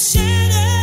shattered.